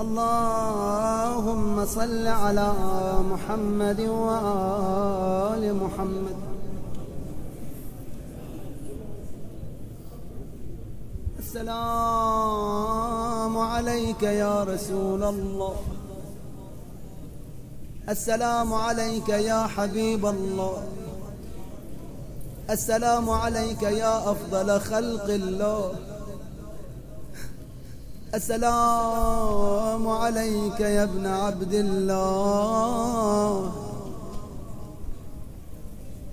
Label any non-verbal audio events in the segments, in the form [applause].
اللهم صل على محمد وآل محمد. السلام عليك يا رسول الله. السلام عليك يا حبيب الله. السلام عليك يا أفضل خلق الله. السلام عليك يا ابن عبد الله.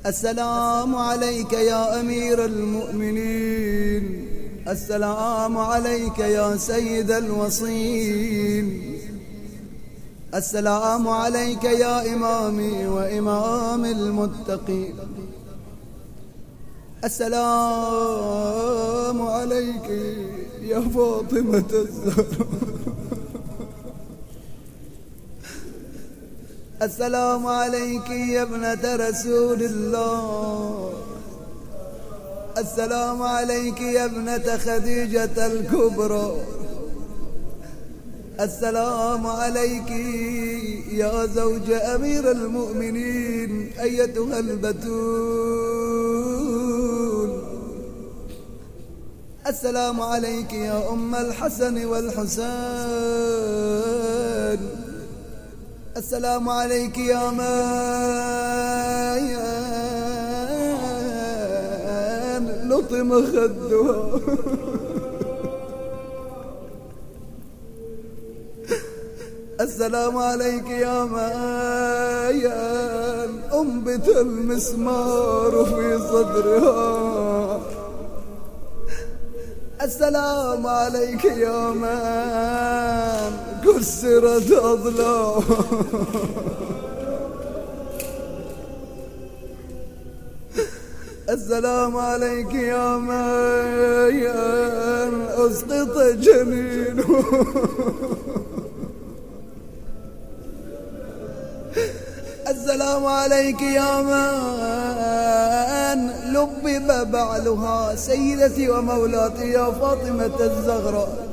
السلام عليك يا أمير المؤمنين. السلام عليك يا سيد الوصين السلام عليك يا إمامي وإمام المتقين. السلام عليك. يا فاطمة الزهراء السلام عليك يا ابنة رسول الله. السلام عليك يا ابنة خديجة الكبرى. السلام عليك يا زوج أمير المؤمنين أيتها البتول. السلام عليك يا أم الحسن والحسين. السلام عليك يا مان لطم خدها. السلام عليك يا مايان. أنبت المسمار في صدرها. السلام عليك يا مان كسرت أضلاع السلام عليك يا مايان أسقط جنينه. السلام عليك يا من لبب بعلها سيدتي ومولاتي يا فاطمة الزغراء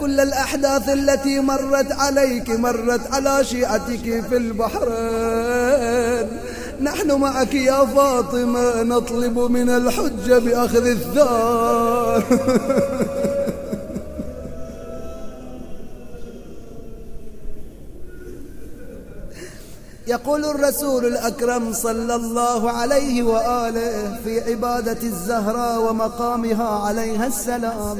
كل الأحداث التي مرت عليك مرت على شيعتك في البحرين. نحن معك يا فاطمة نطلب من الحجة بأخذ الثار. [laughs] يقول الرسول الأكرم صلى الله عليه وآله في عبادة الزهراء ومقامها عليها السلام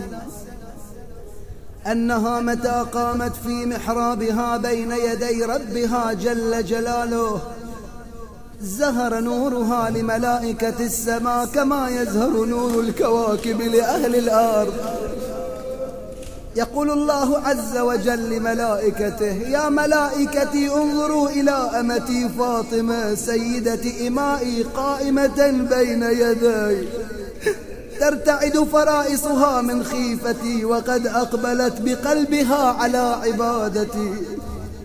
أنها متى قامت في محرابها بين يدي ربها جل جلاله زهر نورها لملائكة السماء كما يزهر نور الكواكب لأهل الأرض. يقول الله عز وجل لملائكته يا ملائكتي انظروا إلى أمتي فاطمة سيدة إمائي قائمة بين يدي. ترتعد فرائصها من خيفتي وقد أقبلت بقلبها على عبادتي.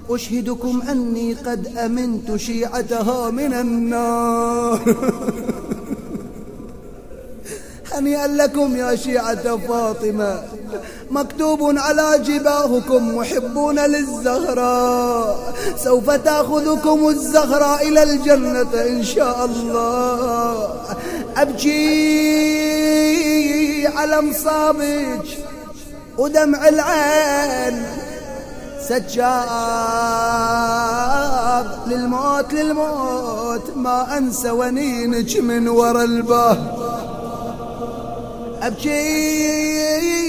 أشهدكم أني قد أمنت شيعتها من النار. [laughs] هنيئا لكم يا شيعة فاطمة. مكتوب على جباهكم محبون للزهراء. سوف تأخذكم الزهراء إلى الجنة إن شاء الله. أبكي على مصابك ودمع العين. سجاب للموت للموت. ما أنسى ونينك من ورا الباب أبكي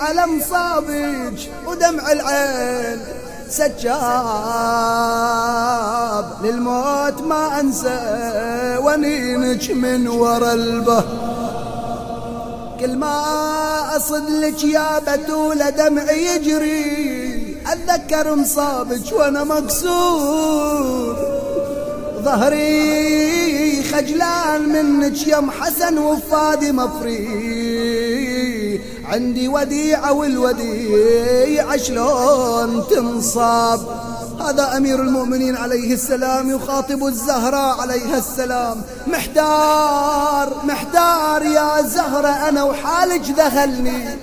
على مصابك ودمع العين سجاب للموت ما أنسى ونينك من ورا البه كل ما أصد لك يا بتولة دمعي يجري أتذكر مصابك وأنا مكسور. ظهري خجلان منك يا ام حسن وفادي مفري عندي وديعة والوديعة شلون تنصاب؟ هذا أمير المؤمنين عليه السلام يخاطب الزهراء عليها السلام. محتار محتار يا زهرة أنا وحالك دخلني.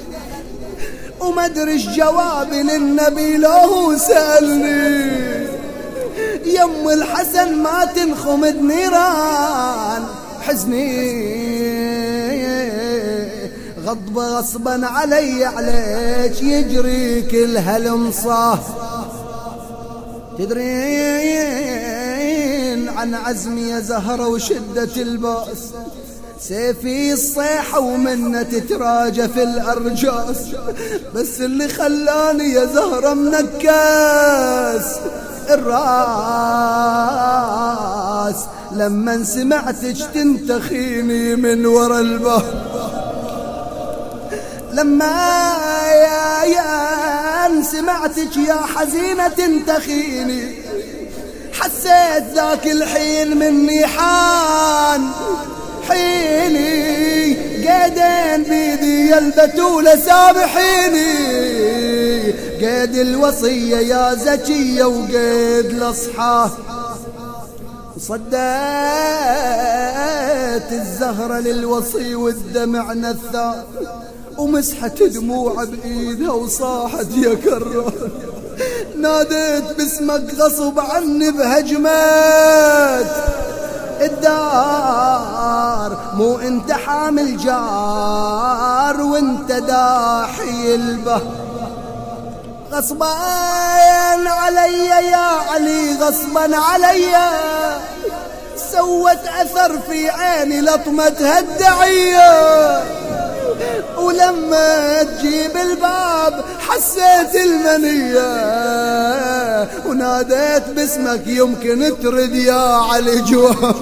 وما أدري جوابي للنبي لو سألني. يم الحسن ما تنخمد نيران حزني. غضب غصبا علي عليك يجري كل هالمصاف تدرين عن عزمي يا زهرة وشدة البأس. سيفي الصيحة ومنة تتراجى في الأرجاس. بس اللي خلاني يا زهرة منكاس الراس. لما سمعتك تنتخيني من ورا الباب لما يا يا سمعتك يا حزينة تنتخيني حسيت ذاك الحين مني حان. حيني قيدين بيدي يا البتولة سامحيني قيد الوصية يا زكية وقيد الأصحاب صديت الزهرة للوصي والدمع نثار ومسحت دموع بإيدها وصاحت يا كرار ناديت باسمك غصب عني بهجمات. الدار مو أنت حامل جار وأنت داحي البه غصبان علي يا علي غصبا علي. سوت أثر في عيني لطمة هالدعية. ولما تجيب الباب حسيت المنية وناديت باسمك يمكن ترد يا علي جواب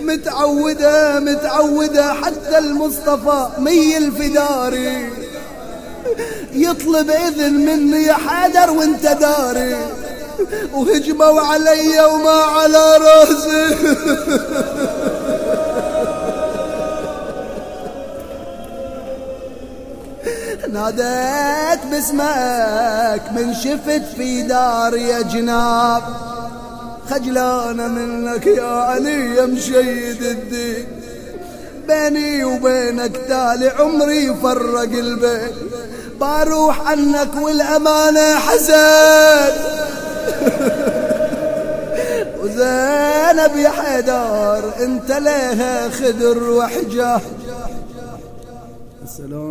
متعودة متعودة حتى المصطفى مي الفداري. يطلب إذن مني يا حيدر وانت داري. [laughs] وهجموا علي وما على راسي. [laughs] ناديت باسمك من شفت في دار يا جناب. خجلانة منك يا علي يا مشيد الدين بيني وبينك تالي عمري فرق البيت. بروح عنك والأمانة حزن [laughs] وزينب يا حيدر انت لها خدر وحجة. السلام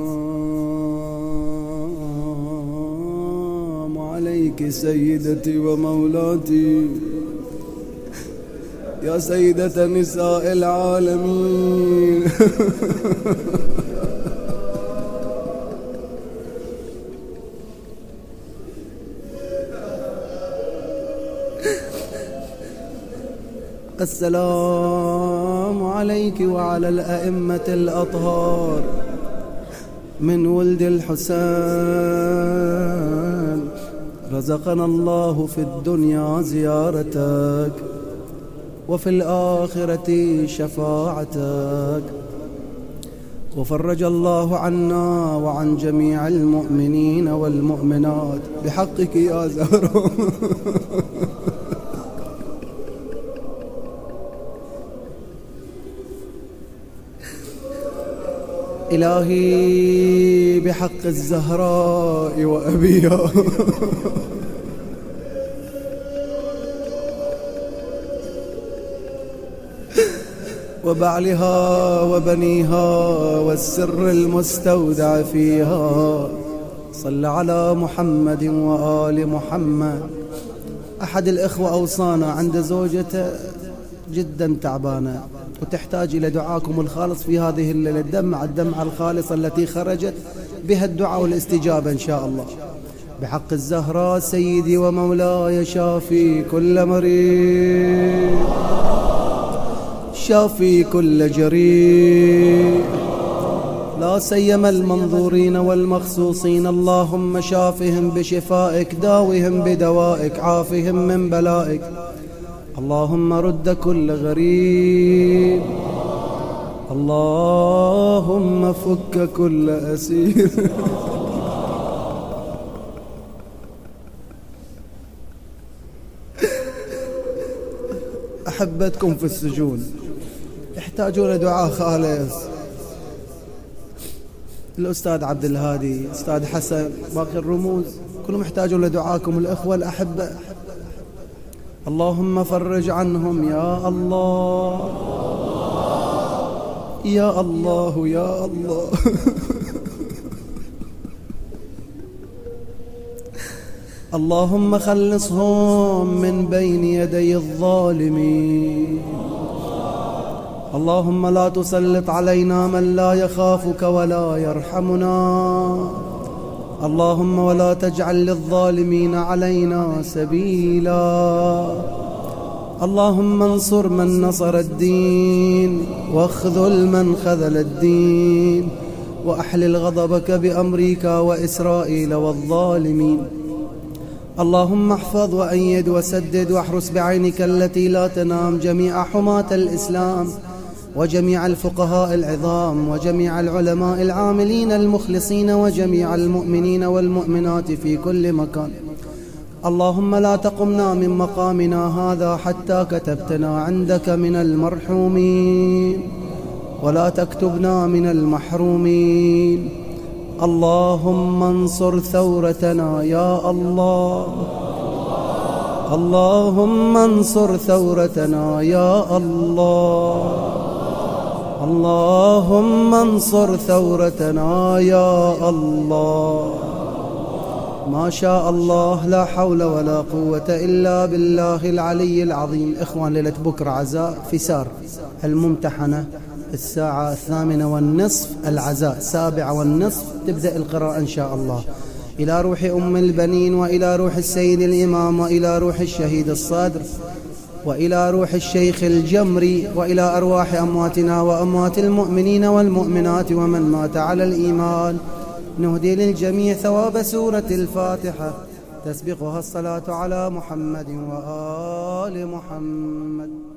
عليك سيدتي ومولاتي. يا سيدة نساء العالمين. [laughs] السلام عليك وعلى الأئمة الأطهار من ولد الحسين. رزقنا الله في الدنيا زيارتك وفي الآخرة شفاعتك. وفرج الله عنا وعن جميع المؤمنين والمؤمنات. بحقك يا زهره [laughs] إلهي بحق الزهراء وأبيها [laughs] وبعلها وبنيها والسر المستودع فيها. صل على محمد وآل محمد. أحد الإخوة أوصانا عند زوجته جدا تعبانة وتحتاج إلى دعاكم الخالص في هذه الدمعة الدمعة الخالصة التي خرجت بها الدعاء والاستجابة إن شاء الله. بحق الزهراء سيدي ومولاي شافي كل مريض. شافي كل جريء. لا سيما المنظورين والمخصوصين. اللهم شافهم بشفائك داوهم بدوائك عافهم من بلائك. اللهم رد كل غريب. اللهم فك كل أسير. أحبتكم في السجون. يحتاجون دعاء خالص. الأستاذ عبد الهادي أستاذ حسن باقي الرموز. كلهم يحتاجون لدعاكم الأخوة الأحبة اللهم فرج عنهم يا الله. يا الله يا الله. [laughs] اللهم خلصهم من بين يدي الظالمين. اللهم لا تسلط علينا من لا يخافك ولا يرحمنا. اللهم ولا تجعل للظالمين علينا سبيلا. اللهم انصر من نصر الدين واخذل من خذل الدين وأحلل غضبك بأمريكا وإسرائيل والظالمين. اللهم احفظ وأيد وسدد واحرس بعينك التي لا تنام جميع حماة الإسلام. وجميع الفقهاء العظام وجميع العلماء العاملين المخلصين وجميع المؤمنين والمؤمنات في كل مكان. اللهم لا تقمنا من مقامنا هذا حتى كتبتنا عندك من المرحومين ولا تكتبنا من المحرومين. اللهم انصر ثورتنا يا الله. اللهم انصر ثورتنا يا الله. اللهم انصر ثورتنا يا الله. ما شاء الله لا حول ولا قوة إلا بالله العلي العظيم. إخوان ليلة بكرة عزاء في سار الممتحنة الساعة الثامنة والنصف العزاء سابعة والنصف. تبدأ القراءة إن شاء الله. إلى روح أم البنين وإلى روح السيد الإمام وإلى روح الشهيد الصادر. وإلى روح الشيخ الجمري وإلى أرواح أمواتنا وأموات المؤمنين والمؤمنات ومن مات على الإيمان. نهدي للجميع ثواب سورة الفاتحة. تسبقها الصلاة على محمد وآل محمد.